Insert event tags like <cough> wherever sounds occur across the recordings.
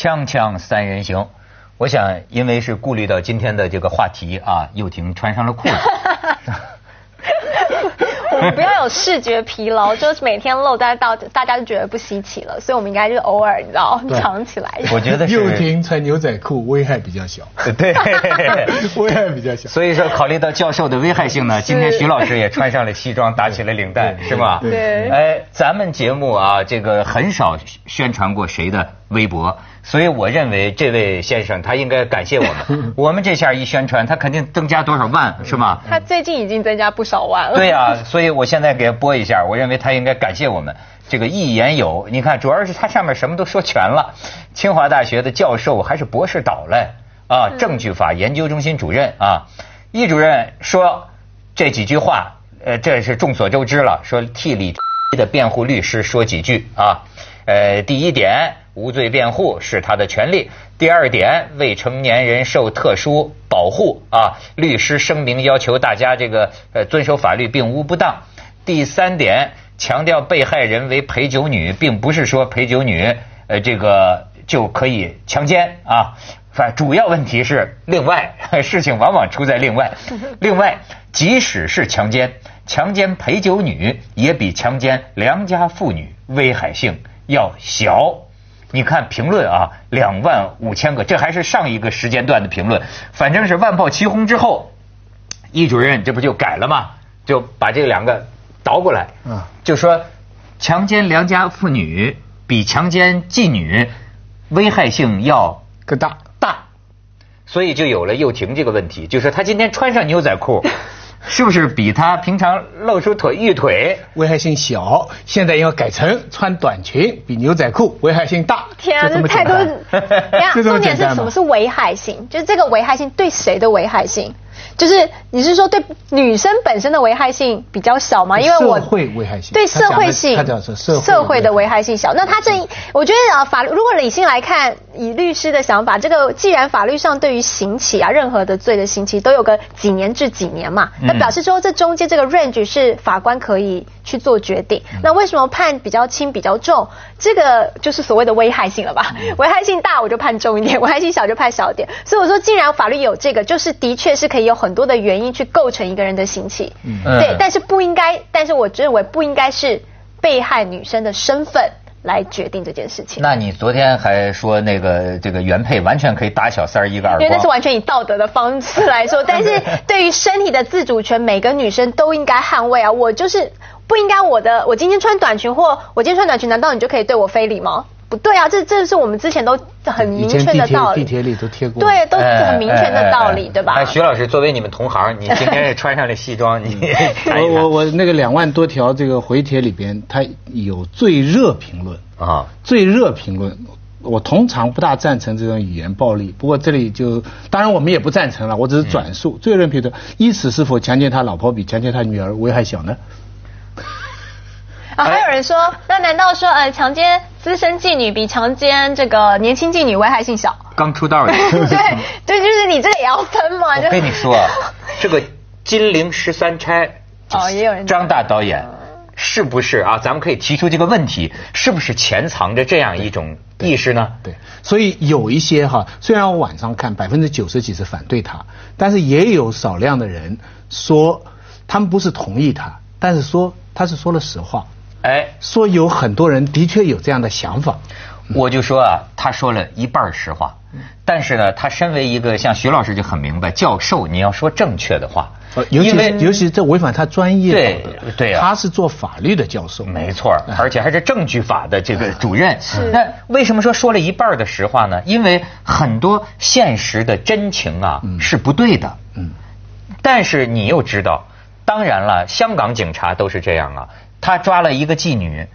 锵锵三人行，我想因为是顾虑到今天的这个话题啊，又婷穿上了裤子。我们不要有视觉疲劳，就是每天露，大家到大家就觉得不稀奇了，所以我们应该就是偶尔，你知道，藏起来。我觉得是又婷穿牛仔裤危害比较小，对，<laughs> 危害比较小。所以说，考虑到教授的危害性呢，今天徐老师也穿上了西装，打起了领带，是吧？对。哎，咱们节目啊，这个很少宣传过谁的微博。所以我认为这位先生他应该感谢我们，<laughs> 我们这下一宣传，他肯定增加多少万是吗？他最近已经增加不少万了。对呀，<laughs> 所以我现在给他播一下，我认为他应该感谢我们。这个一言有，你看，主要是他上面什么都说全了，清华大学的教授还是博士导嘞啊，证据法研究中心主任啊，易主任说这几句话，呃，这是众所周知了，说替李的辩护律师说几句啊，呃，第一点。无罪辩护是他的权利。第二点，未成年人受特殊保护啊，律师声明要求大家这个呃遵守法律，并无不当。第三点，强调被害人为陪酒女，并不是说陪酒女呃这个就可以强奸啊。反主要问题是另外，<laughs> 事情往往出在另外。<laughs> 另外，即使是强奸，强奸陪酒女也比强奸良家妇女危害性要小。你看评论啊，两万五千个，这还是上一个时间段的评论。反正是万炮齐轰之后，易主任这不就改了吗？就把这两个倒过来，嗯，就说强奸良家妇女比强奸妓女危害性要更大大，所以就有了又停这个问题，就是他今天穿上牛仔裤。<laughs> 是不是比他平常露出腿玉腿危害性小？现在要改成穿短裙比牛仔裤危害性大。天啊，这太多！<laughs> <laughs> 重点是什么是危害性？就是这个危害性对谁的危害性？就是你是说对女生本身的危害性比较小吗？因为我社会危害性对社会性，社会的危害性小。那他这，我觉得啊，法律如果理性来看，以律师的想法，这个既然法律上对于刑期啊，任何的罪的刑期都有个几年至几年嘛，那表示说这中间这个 range 是法官可以去做决定。那为什么判比较轻比较重？这个就是所谓的危害性了吧？<laughs> 危害性大我就判重一点，<laughs> 危害性小就判小一点。所以我说，既然法律有这个，就是的确是可以有。很多的原因去构成一个人的刑期，对，但是不应该，但是我认为不应该是被害女生的身份来决定这件事情。那你昨天还说那个这个原配完全可以打小三儿一个耳光，因为那是完全以道德的方式来说，<laughs> 但是对于身体的自主权，每个女生都应该捍卫啊！我就是不应该我的，我今天穿短裙或我今天穿短裙，难道你就可以对我非礼吗？不对啊，这这是我们之前都很明确的道理，地铁里都贴过，对，都很明确的道理，对吧？哎，徐老师，作为你们同行，你今天也穿上了西装，<laughs> 你我我我那个两万多条这个回帖里边，它有最热评论啊，最热评论，我通常不大赞成这种语言暴力，不过这里就当然我们也不赞成了，我只是转述最热评论，因此是否强奸他老婆比强奸他女儿危害小呢？啊，还有人说，那难道说，呃，强奸资深妓女比强奸这个年轻妓女危害性小？刚出道的。<laughs> 对对，就是你这个也要分嘛。我跟你说，这个《金陵十三钗》哦，也有人张大导演是不是啊？咱们可以提出这个问题，是不是潜藏着这样一种意识呢？对，所以有一些哈，虽然我晚上看百分之九十几是反对他，但是也有少量的人说，他们不是同意他，但是说他是说了实话。哎，说有很多人的确有这样的想法，我就说啊，他说了一半实话，但是呢，他身为一个像徐老师就很明白，教授你要说正确的话，尤其尤其这违反他专业对对啊，他是做法律的教授，没错，而且还是证据法的这个主任。是那为什么说说了一半的实话呢？因为很多现实的真情啊是不对的。嗯，但是你又知道，当然了，香港警察都是这样啊。他抓了一个妓女，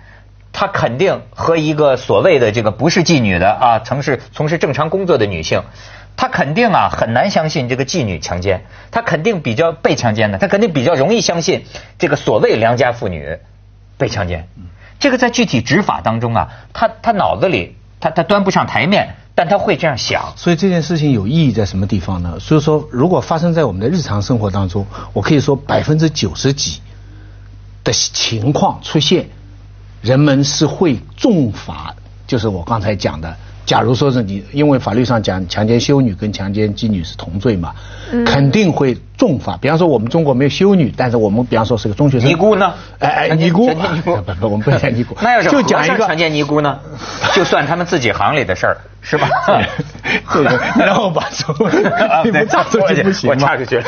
他肯定和一个所谓的这个不是妓女的啊，曾是从事正常工作的女性，他肯定啊很难相信这个妓女强奸，他肯定比较被强奸的，他肯定比较容易相信这个所谓良家妇女被强奸。这个在具体执法当中啊，他他脑子里他他端不上台面，但他会这样想。所以这件事情有意义在什么地方呢？所以说，如果发生在我们的日常生活当中，我可以说百分之九十几。的情况出现，人们是会重罚，就是我刚才讲的。假如说是你，因为法律上讲强奸修女跟强奸妓女是同罪嘛，肯定会重罚。比方说我们中国没有修女，但是我们比方说是个中学生。尼姑呢？哎哎，尼姑，不不，我们不讲尼姑。<laughs> 那要是就讲一个强奸尼姑呢，就算他们自己行里的事儿，是吧？<laughs> <laughs> 然后把手，你们插出去不行我插出去。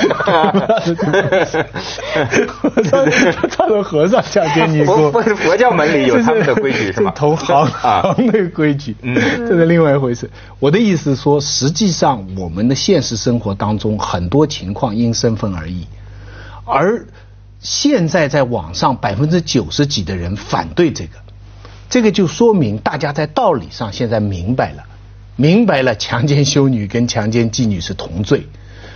插到和尚强奸尼姑。佛佛教门里有他们的规矩是吗？同行行的规矩。嗯，这是另外一回事。我的意思是说，实际上我们的现实生活当中很多情况因身份而已，而现在在网上百分之九十几的人反对这个，这个就说明大家在道理上现在明白了，明白了强奸修女跟强奸妓女是同罪，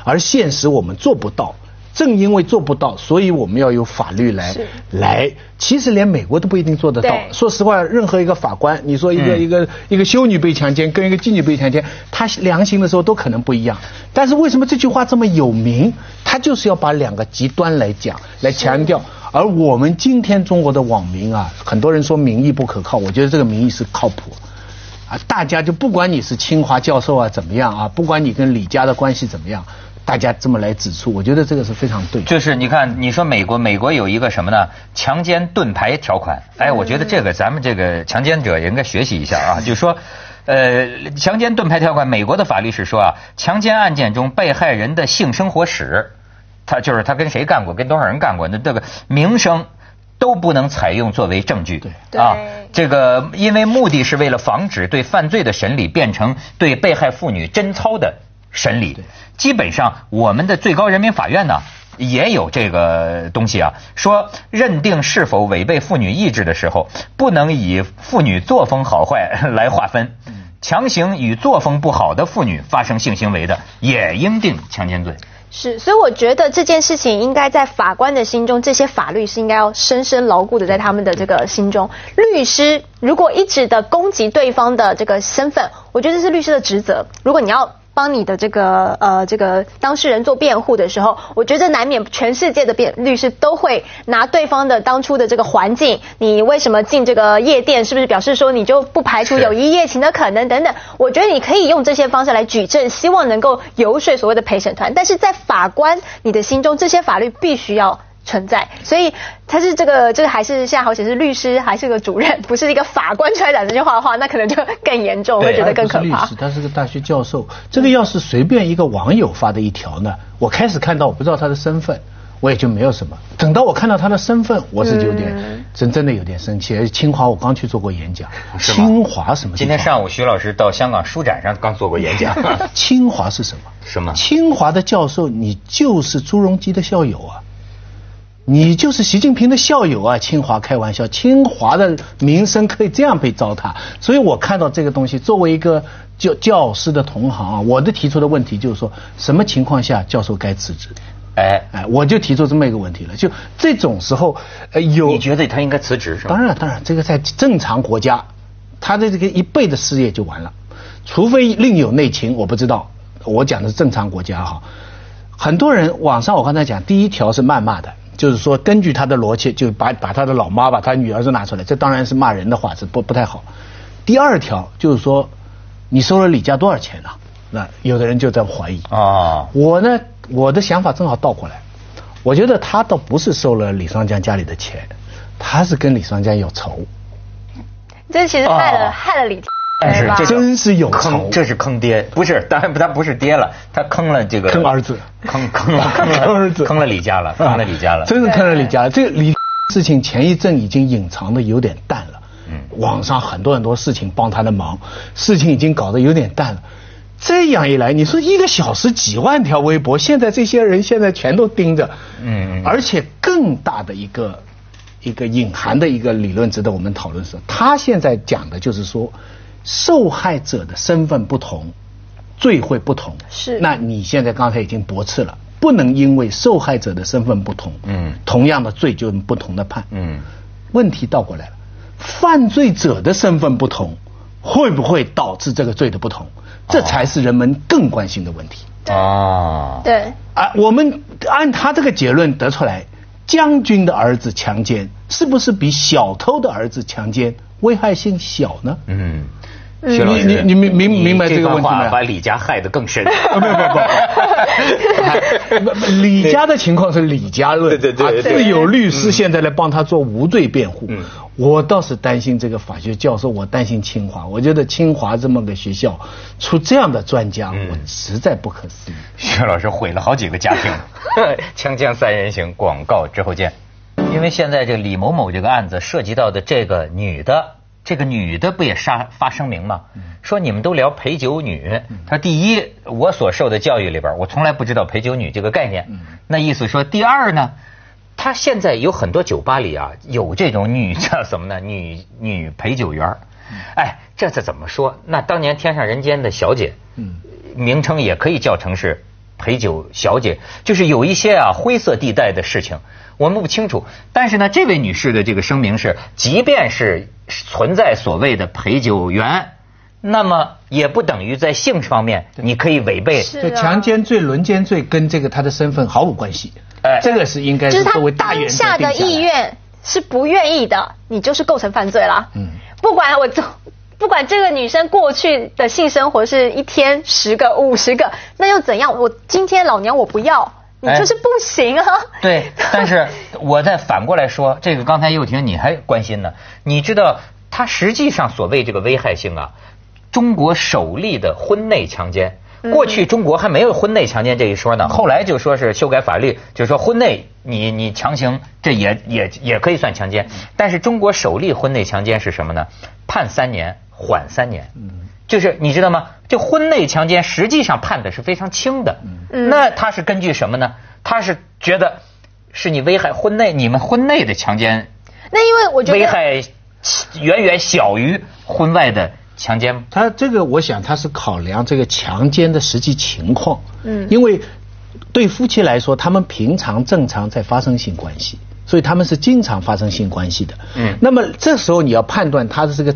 而现实我们做不到。正因为做不到，所以我们要有法律来来。其实连美国都不一定做得到。说实话，任何一个法官，你说一个一个一个修女被强奸，跟一个妓女被强奸，他量刑的时候都可能不一样。但是为什么这句话这么有名？他就是要把两个极端来讲，来强调。而我们今天中国的网民啊，很多人说民意不可靠，我觉得这个民意是靠谱。啊，大家就不管你是清华教授啊怎么样啊，不管你跟李家的关系怎么样。大家这么来指出，我觉得这个是非常对。就是你看，你说美国，美国有一个什么呢？强奸盾牌条款。哎，我觉得这个咱们这个强奸者也应该学习一下啊。就说，呃，强奸盾牌条款，美国的法律是说啊，强奸案件中被害人的性生活史，他就是他跟谁干过，跟多少人干过，那这个名声都不能采用作为证据。对啊，这个因为目的是为了防止对犯罪的审理变成对被害妇女贞操的。审理，基本上我们的最高人民法院呢也有这个东西啊，说认定是否违背妇女意志的时候，不能以妇女作风好坏来划分，强行与作风不好的妇女发生性行为的，也应定强奸罪。是，所以我觉得这件事情应该在法官的心中，这些法律是应该要深深牢固的在他们的这个心中。律师如果一直的攻击对方的这个身份，我觉得这是律师的职责。如果你要。帮你的这个呃这个当事人做辩护的时候，我觉得难免全世界的辩律师都会拿对方的当初的这个环境，你为什么进这个夜店，是不是表示说你就不排除有一夜情的可能等等？我觉得你可以用这些方式来举证，希望能够游说所谓的陪审团。但是在法官你的心中，这些法律必须要。存在，所以他是这个，就是还是现在好显是律师，还是个主任，<laughs> 不是一个法官出来讲这句话的话，那可能就更严重，会觉得更可怕。律师，他是个大学教授。这个要是随便一个网友发的一条呢，我开始看到我不知道他的身份，我也就没有什么。等到我看到他的身份，我是有点真真的有点生气。而且清华我刚去做过演讲，清华什么？今天上午徐老师到香港书展上刚做过演讲。<laughs> 清华是什么？什么？清华的教授，你就是朱镕基的校友啊。你就是习近平的校友啊！清华开玩笑，清华的名声可以这样被糟蹋，所以我看到这个东西，作为一个教教师的同行啊，我的提出的问题就是说，什么情况下教授该辞职？哎哎，我就提出这么一个问题了，就这种时候，呃，有你觉得他应该辞职是吧？当然当然，这个在正常国家，他的这个一辈的事业就完了，除非另有内情，我不知道。我讲的是正常国家哈，很多人网上我刚才讲第一条是谩骂的。就是说，根据他的逻辑，就把把他的老妈、把他女儿都拿出来，这当然是骂人的话，是不不太好。第二条就是说，你收了李家多少钱呢？那有的人就在怀疑啊。我呢，我的想法正好倒过来，我觉得他倒不是收了李双江家里的钱，他是跟李双江有仇。这其实害了害了李。但是这真是有坑，这是坑爹，不是，当然他不是爹了，他坑了这个坑儿子，坑坑了 <laughs> 坑儿子，坑了李家了，坑了李家了，真是坑了李家了。这个李事情前一阵已经隐藏的有点淡了，嗯，网上很多很多事情帮他的忙，事情已经搞得有点淡了。这样一来，你说一个小时几万条微博，现在这些人现在全都盯着，嗯，而且更大的一个一个隐含的一个理论值得我们讨论是，他现在讲的就是说。受害者的身份不同，罪会不同。是，那你现在刚才已经驳斥了，不能因为受害者的身份不同，嗯，同样的罪就用不同的判。嗯，问题倒过来了，犯罪者的身份不同，会不会导致这个罪的不同？这才是人们更关心的问题。啊，对。啊，我们按他这个结论得出来，将军的儿子强奸，是不是比小偷的儿子强奸危害性小呢？嗯。徐老师，你你明明明白这个问题吗？把李家害得更深。不不不不，李家的情况是李家论，对对对，自有律师现在来帮他做无罪辩护。我倒是担心这个法学教授，我担心清华。我觉得清华这么个学校出这样的专家，我实在不可思议。徐老师毁了好几个家庭。<laughs> 锵锵三人行，广告之后见。因为现在这个李某某这个案子涉及到的这个女的。这个女的不也发发声明吗？说你们都聊陪酒女，她第一，我所受的教育里边，我从来不知道陪酒女这个概念。那意思说，第二呢，她现在有很多酒吧里啊，有这种女叫什么呢？女女陪酒员。哎，这次怎么说？那当年天上人间的小姐，名称也可以叫成是陪酒小姐，就是有一些啊灰色地带的事情。我们不清楚，但是呢，这位女士的这个声明是，即便是存在所谓的陪酒员，那么也不等于在性方面你可以违背。对，强奸罪、轮奸罪跟这个她的身份毫无关系。哎，这个是应该是作为大原则下的意愿是不愿意的，你就是构成犯罪了。嗯，不管我做，不管这个女生过去的性生活是一天十个、五十个，那又怎样？我今天老娘我不要。你就是不行啊！对，但是我再反过来说，这个刚才又婷你还关心呢。你知道，他实际上所谓这个危害性啊，中国首例的婚内强奸，过去中国还没有婚内强奸这一说呢。后来就说是修改法律，就说婚内你你强行，这也也也可以算强奸。但是中国首例婚内强奸是什么呢？判三年，缓三年。嗯就是你知道吗？就婚内强奸，实际上判的是非常轻的。嗯，那他是根据什么呢？他是觉得是你危害婚内，你们婚内的强奸。那因为我觉得危害远远小于婚外的强奸。他这个，我想他是考量这个强奸的实际情况。嗯，因为对夫妻来说，他们平常正常在发生性关系，所以他们是经常发生性关系的。嗯，那么这时候你要判断他的这个。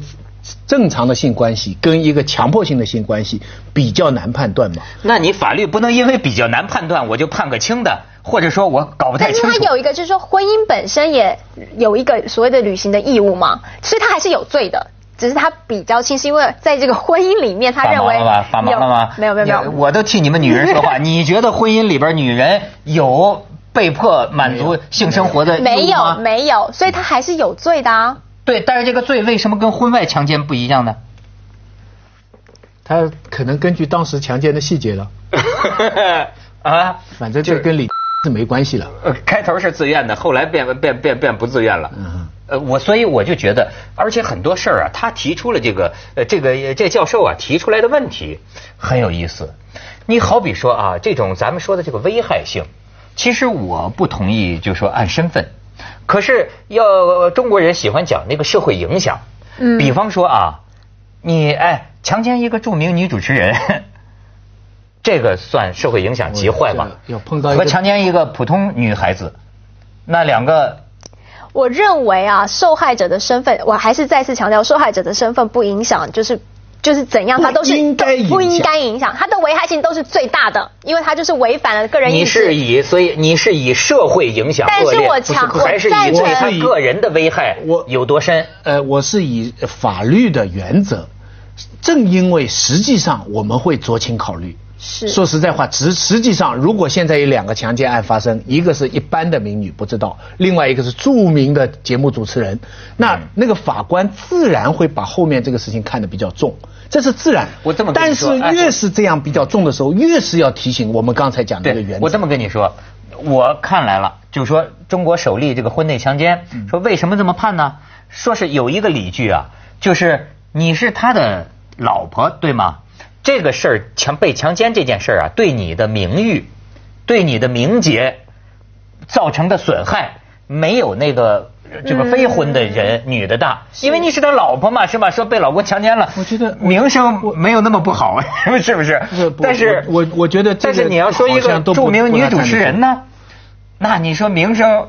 正常的性关系跟一个强迫性的性关系比较难判断嘛？那你法律不能因为比较难判断，我就判个轻的，或者说我搞不太清楚。但是他有一个，就是说婚姻本身也有一个所谓的履行的义务嘛，所以他还是有罪的，只是他比较轻，是因为在这个婚姻里面，他认为法盲了吗？没有没有没有，我都替你们女人说话。<laughs> 你觉得婚姻里边女人有被迫满足性生活的没有没有，所以他还是有罪的啊。对，但是这个罪为什么跟婚外强奸不一样呢？他可能根据当时强奸的细节了。<laughs> 啊，反正就跟李 <laughs> 是没关系了。呃开头是自愿的，后来变变变变不自愿了。嗯。呃，我所以我就觉得，而且很多事儿啊，他提出了这个呃这个这教授啊提出来的问题很有意思。你好比说啊，这种咱们说的这个危害性，其实我不同意，就说按身份。可是要中国人喜欢讲那个社会影响，嗯，比方说啊，你哎强奸一个著名女主持人，<laughs> 这个算社会影响极坏吧？要碰到和强奸一个普通女孩子，那两个，我认为啊，受害者的身份，我还是再次强调，受害者的身份不影响，就是。就是怎样，它都是不应该影响，它的危害性都是最大的，因为它就是违反了个人。你是以所以你是以社会影响但是我强还是以对他个人的危害我有多深？呃，我是以法律的原则，正因为实际上我们会酌情考虑。是说实在话，实实际上，如果现在有两个强奸案发生，一个是一般的民女不知道，另外一个是著名的节目主持人，那那个法官自然会把后面这个事情看得比较重。这是自然，我这么但是越是这样比较重的时候，越是要提醒我们刚才讲的这个原则。我这么跟你说，我看来了，就是说中国首例这个婚内强奸，说为什么这么判呢？说是有一个理据啊，就是你是他的老婆，对吗？这个事儿强被强奸这件事儿啊，对你的名誉、对你的名节造成的损害，没有那个。这个非婚的人，女的大，因为你是他老婆嘛，是吧？说被老公强奸了，我觉得名声没有那么不好，<laughs> 是不是？但是，我我觉得，但是你要说一个著名女主持人呢，那你说名声，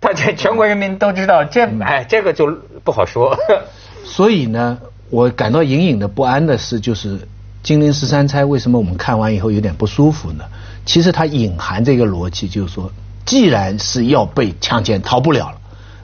大家全国人民都知道，这哎，这个就不好说。<laughs> 所以呢，我感到隐隐的不安的是，就是《金陵十三钗》为什么我们看完以后有点不舒服呢？其实它隐含这个逻辑，就是说。既然是要被强奸，逃不了了，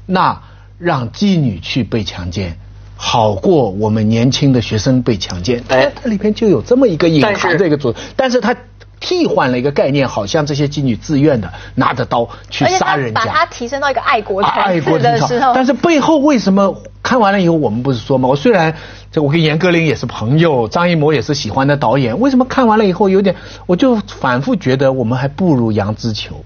那让妓女去被强奸，好过我们年轻的学生被强奸。哎，它里边就有这么一个隐含这个主，但是它。替换了一个概念，好像这些妓女自愿的拿着刀去杀人家，把它提升到一个爱国爱国的时候。但是背后为什么看完了以后，我们不是说吗？我虽然这我跟严歌苓也是朋友，张艺谋也是喜欢的导演，为什么看完了以后有点，我就反复觉得我们还不如杨之球。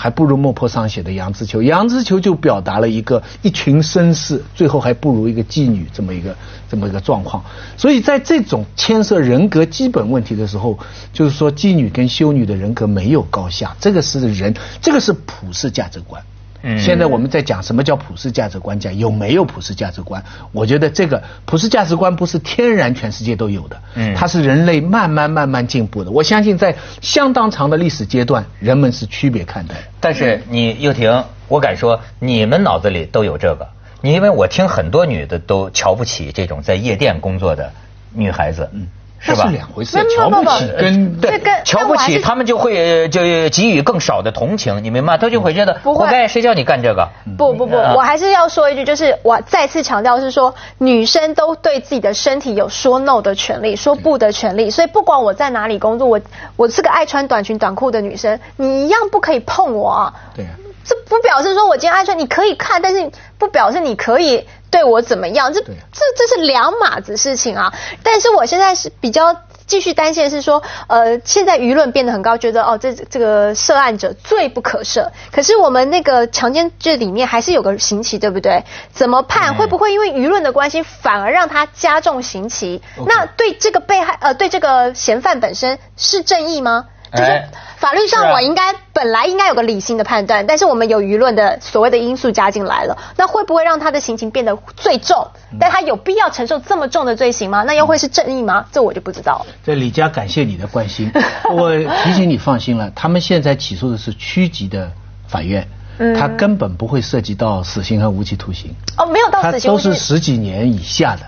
还不如莫泊桑写的《杨之秋》，《杨之秋》就表达了一个一群绅士，最后还不如一个妓女这么一个这么一个状况。所以在这种牵涉人格基本问题的时候，就是说妓女跟修女的人格没有高下，这个是人，这个是普世价值观。现在我们在讲什么叫普世价值观？讲有没有普世价值观？我觉得这个普世价值观不是天然全世界都有的，它是人类慢慢慢慢进步的。我相信在相当长的历史阶段，人们是区别看待。但是你又婷，我敢说你们脑子里都有这个，你因为我听很多女的都瞧不起这种在夜店工作的女孩子。是吧？两回事，瞧不起跟对瞧不起，他们就会就给予更少的同情，你明白？他就会觉得不该，谁叫你干这个？不不不，我还是要说一句，就是我再次强调是说，女生都对自己的身体有说 no 的权利，说不的权利。所以不管我在哪里工作，我我是个爱穿短裙短裤的女生，你一样不可以碰我。对，这不表示说我今天爱穿，你可以看，但是不表示你可以。对我怎么样？这这这是两码子事情啊！但是我现在是比较继续担心的是说，呃，现在舆论变得很高，觉得哦，这这个涉案者罪不可赦。可是我们那个强奸这里面还是有个刑期，对不对？怎么判？会不会因为舆论的关系，反而让他加重刑期？那对这个被害呃，对这个嫌犯本身是正义吗？就是法律上，我应该本来应该有个理性的判断，但是我们有舆论的所谓的因素加进来了，那会不会让他的刑情变得最重？但他有必要承受这么重的罪行吗？那又会是正义吗？这我就不知道了。这李佳，感谢你的关心。<laughs> 我提醒你放心了，他们现在起诉的是区级的法院，他根本不会涉及到死刑和无期徒刑。哦，没有到死刑，都是十几年以下的，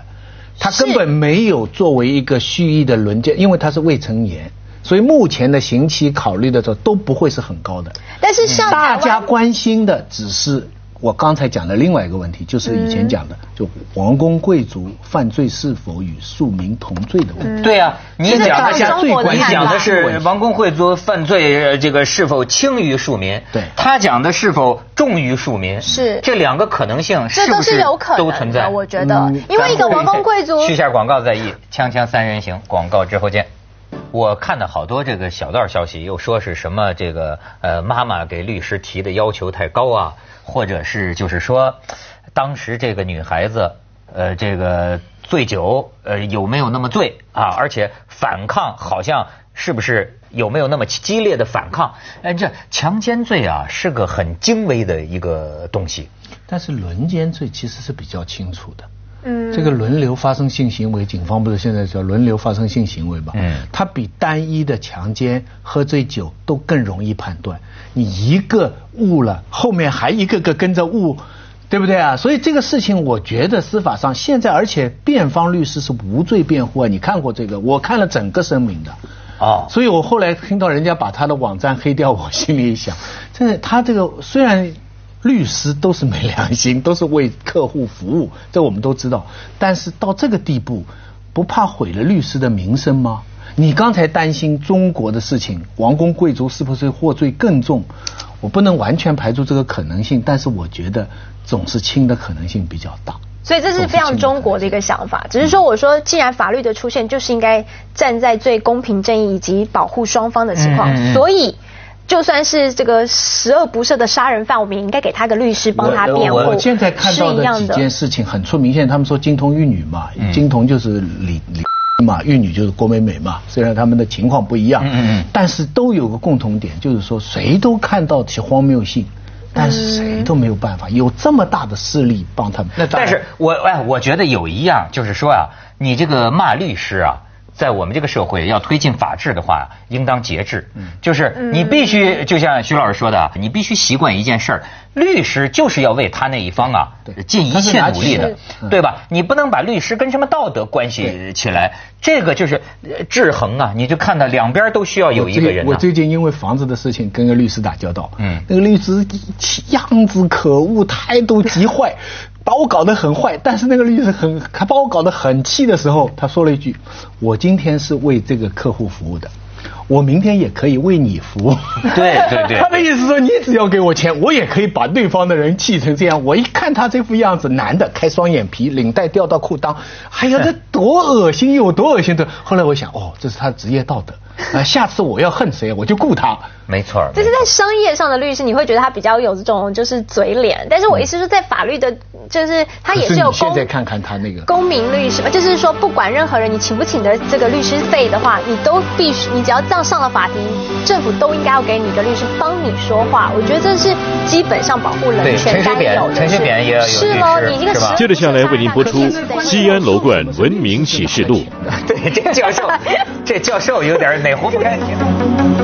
他根本没有作为一个蓄意的轮奸，因为他是未成年。所以目前的刑期考虑的时候都不会是很高的，但是像大家关心的只是我刚才讲的另外一个问题，就是以前讲的，就王公贵族犯罪是否与庶民同罪的问题。对呀，你讲大家最关心的是王公贵族犯罪这个是否轻于庶民？对，他讲的是否重于庶民？是这两个可能性是不是有可能都存在？我觉得，因为一个王公贵族。去下广告再议，锵锵三人行，广告之后见。我看到好多这个小道消息，又说是什么这个呃妈妈给律师提的要求太高啊，或者是就是说，当时这个女孩子呃这个醉酒呃有没有那么醉啊？而且反抗好像是不是有没有那么激烈的反抗？哎，这强奸罪啊是个很精微的一个东西，但是轮奸罪其实是比较清楚的。嗯，这个轮流发生性行为，警方不是现在叫轮流发生性行为吗？嗯，它比单一的强奸、喝醉酒都更容易判断。你一个误了，后面还一个个跟着误，对不对啊？所以这个事情，我觉得司法上现在，而且辩方律师是无罪辩护啊。你看过这个？我看了整个声明的。啊，所以我后来听到人家把他的网站黑掉，我心里想，真的，他这个虽然。律师都是没良心，都是为客户服务，这我们都知道。但是到这个地步，不怕毁了律师的名声吗？你刚才担心中国的事情，王公贵族是不是获罪更重？我不能完全排除这个可能性，但是我觉得总是轻的可能性比较大。所以这是非常中国的一个想法。只是说，我说既然法律的出现就是应该站在最公平正义以及保护双方的情况，所以。就算是这个十恶不赦的杀人犯，我们也应该给他个律师帮他辩护。我现在看到的几件事情很出名，现在他们说金童玉女嘛，金童就是李李嘛，玉女就是郭美美嘛。虽然他们的情况不一样，但是都有个共同点，就是说谁都看到其荒谬性，但是谁都没有办法，有这么大的势力帮他们。那但是我哎，我觉得有一样就是说啊，你这个骂律师啊。在我们这个社会要推进法治的话，应当节制。就是你必须，就像徐老师说的，你必须习惯一件事儿：律师就是要为他那一方啊尽一切努力的，对吧？你不能把律师跟什么道德关系起来。这个就是制衡啊！你就看到两边都需要有一个人。我最近因为房子的事情跟个律师打交道，嗯，那个律师样子可恶，态度极坏。把我搞得很坏，但是那个律师很，他把我搞得很气的时候，他说了一句：“我今天是为这个客户服务的。”我明天也可以为你服 <laughs> 务。对对对，他的意思说，你只要给我钱，我也可以把对方的人气成这样。我一看他这副样子，男的开双眼皮，领带掉到裤裆，哎呀，这 <laughs> 多恶心有多恶心的。后来我想，哦，这是他的职业道德。啊，下次我要恨谁，我就雇他。没错，就是在商业上的律师，你会觉得他比较有这种就是嘴脸。但是我意思是，在法律的，就是他也是有。现在看看他那个公民律师嘛，就是说不管任何人，你请不请的这个律师费的话，你都必须，你只要这样上了法庭，政府都应该要给你一个律师帮你说话。我觉得这是基本上保护人权该有的。陈水扁也有是吗，你这个接着下来为您播出《西安楼冠文明启示录》。<laughs> 对，这教授，这教授有点哪壶不开提。